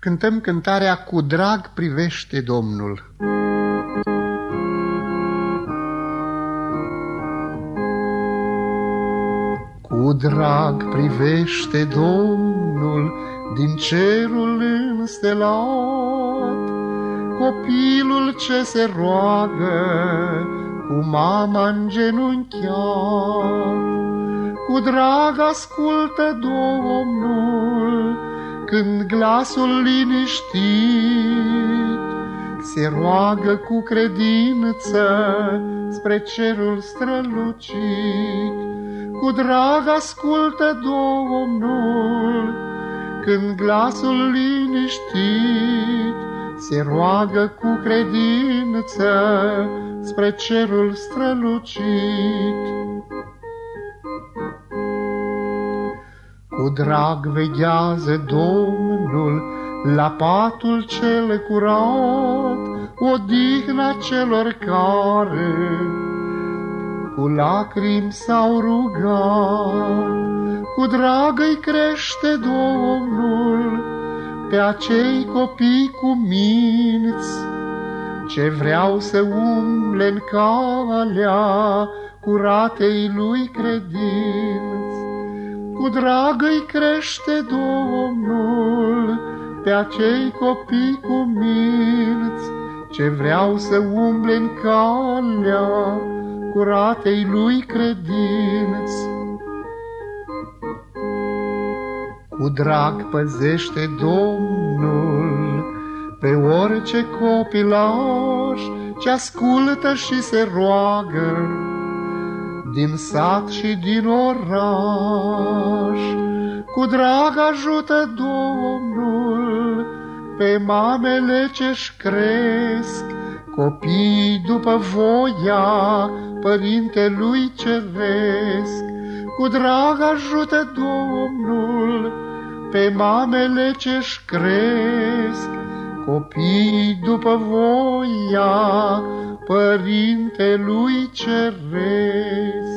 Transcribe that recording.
Cântăm cântarea Cu drag privește Domnul. Cu drag privește Domnul din cerul înstelat, Copilul ce se roagă cu mama îngenunchiat. Cu drag ascultă Domnul când glasul liniștit se roagă cu credință spre cerul strălucit. Cu drag ascultă Domnul când glasul liniștit se roagă cu credință spre cerul strălucit. Cu drag veghează Domnul la patul cel curat, odihna celor care cu lacrimi s-au rugat. Cu drag îi crește Domnul pe acei copii cu minți, ce vreau să umble în calea curatei lui credinți. Cu drag îi crește Domnul pe acei copii cu minți, ce vreau să umble în calea curatei lui credinți. Cu drag păzește Domnul pe orice copilaș ce ascultă și se roagă din sat și din oraș. Cu drag ajută Domnul pe mamele ce-și cresc, copii după voia Părintelui Ceresc. Cu drag ajută Domnul pe mamele ce-și cresc, copii după voia Părintelui Ceresc.